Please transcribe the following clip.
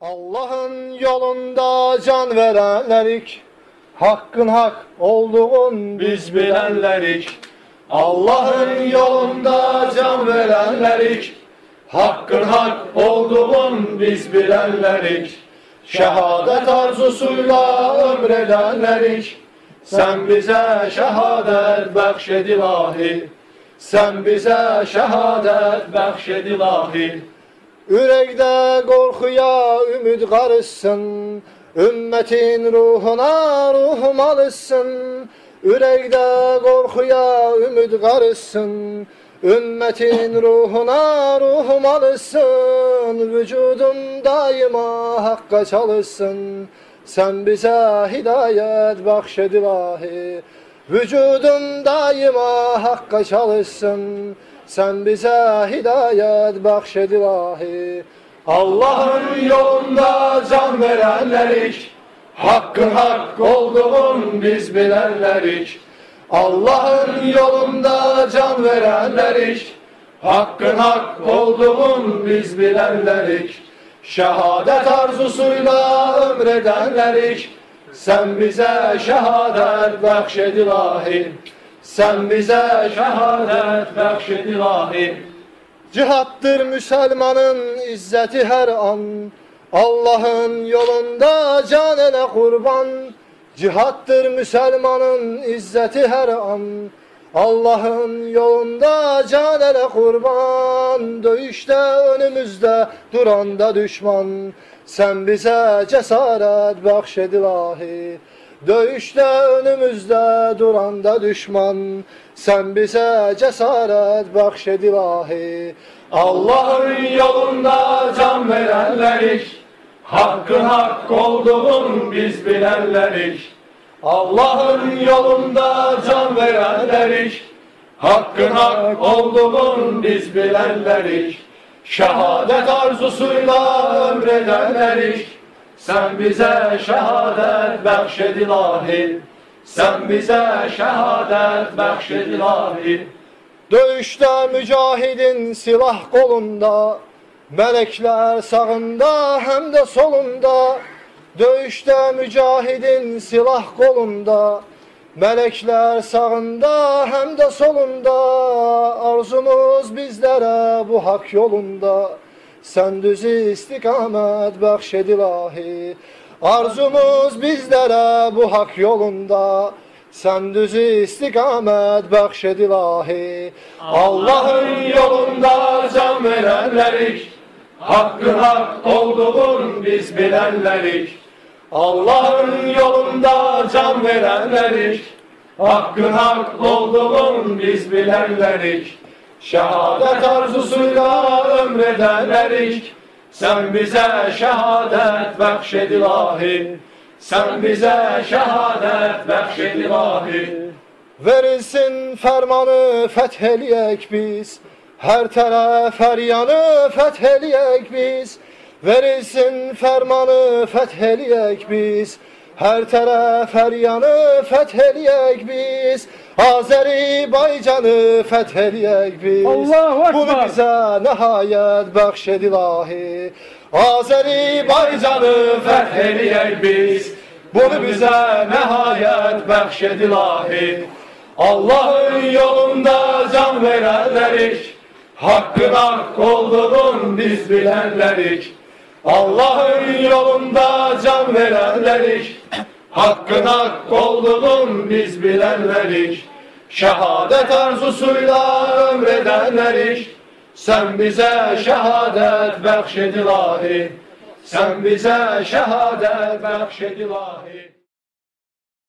Allah'ın yolunda can verenlerik, Hakkın hak olduğun biz bilenlerik. Allah'ın yolunda can verenlerik, Hakkın hak olduğun biz bilenlerik. Şehadet arzusuyla ömredenlerik. Sen bize şehadet bəxşed ilahi. Sen bize şehadet bəxşed ilahi. Ürəkdə qorxuya ümid qarışsın, ümmətin ruhuna ruhum alışsın. Ürəkdə qorxuya ümid qarışsın, ümmətin ruhuna ruhum alışsın. Vücudum daima haqqa çalışsın. Sen bize hidayet bəxşed ilahi. Vücudum daima hakka çalışsın. Sən bizə hidayət bəxş et ilahi. Allahın yolunda can verənlərik, Haqqın haqq olduğun biz bilənlərik. Allahın yolunda can verənlərik, Haqqın haqq olduğun biz bilənlərik. Şəhadət arzusuyla ömr edənlərik, Sən bizə şəhadət bəxş et ilahi. Sen bize şehadet bəxşed ilahi. Cihattır Müslümanın izzeti her an. Allah'ın yolunda can ele kurban. Cihattır Müslümanın izzeti her an. Allah'ın yolunda can ele kurban. Döyüşte önümüzde duranda düşman. Sen bize cesaret bəxşed ilahi. Döyüşte önümüzde duranda düşman. Sen bize cesaret bəxşed ilahi. Allah'ın yolunda can verenlerik. Hakkın hak olduğun biz bilenlerik. Allah'ın yolunda can verenlerik. Hakkın hak olduğun biz bilenlerik. Şehadet arzusuyla ömredenlerik. Sen bize şehadet bəxşed ilahi. Sen bize şehadet bəxşed ilahi. Döyüşte mücahidin silah kolunda, melekler sağında hem de solunda. Döyüşte mücahidin silah kolunda, melekler sağında hem de solunda. Arzumuz bizlere bu hak yolunda. Sen düz istikamet bəxşed ilahi. Arzumuz bizlere bu hak yolunda. Sen düz istikamet bəxşed ilahi. Allah'ın yolunda can verenlerik. Hakkın hak olduğun biz bilenlerik. Allah'ın yolunda can verenlerik. Hakkın hak olduğun biz bilenlerik. Şehadet arzusuyla ömredenlerik. Sen bize şehadet bəxşed ilahi. Sen bize şehadet bəxşed ilahi. Verilsin fermanı fetheleyek biz. Her taraf her yanı fetheleyek biz. Verilsin fermanı fetheleyek biz. Her taraf her yanı fetheleyek biz. Azerbaycan'ı fetheleyek biz. Allahu Ekber. Bunu bize nihayet bəxşed ilahi. Azerbaycan'ı fetheleyek biz. Bunu bize nihayet bəxşed ilahi. Allah'ın yolunda can verenlerik. Hakkın hak olduğun biz bilenlerik. Allah'ın yolunda can verenlerik. Hakkın hak olduğun biz bilenlerik. Şehadet arzusuyla ömredenlerik. Sen bize şehadet bəxşed ilahi. Sen bize şehadet bəxşed ilahi.